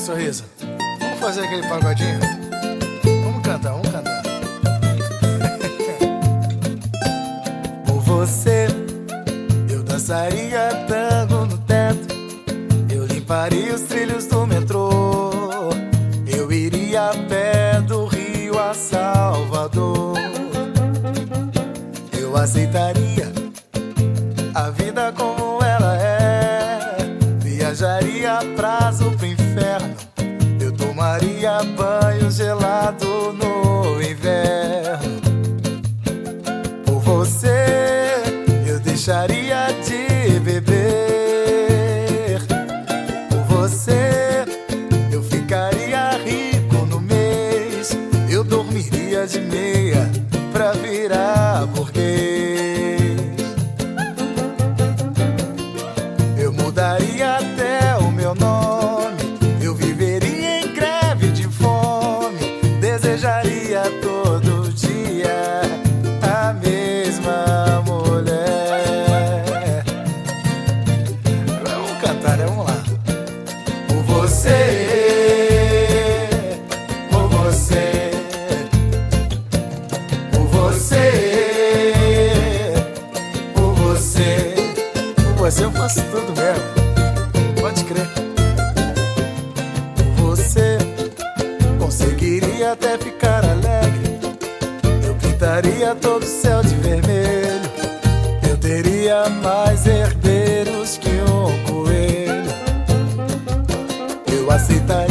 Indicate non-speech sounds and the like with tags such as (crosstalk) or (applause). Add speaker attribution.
Speaker 1: sorriso. Vamos fazer aquele pagodinho? Vamos cantar, vamos cantar. (laughs) Por você, eu dançaria tango no teto. Eu limparia os trilhos do metrô. Eu iria a pé do Rio a Salvador. Eu aceitaria a vida como ela é. Viajaria prazo pro inferno. Eu tomaria banho gelado no inverno. Por você, eu deixaria de beber. Por você, eu ficaria rico no mês. Eu dormiria de meia você, por você, por você, por você, por você eu faço tudo mesmo. Pode crer. Por você, conseguiria até ficar alegre. Eu pintaria todo o céu de vermelho. Eu teria mais vacitar.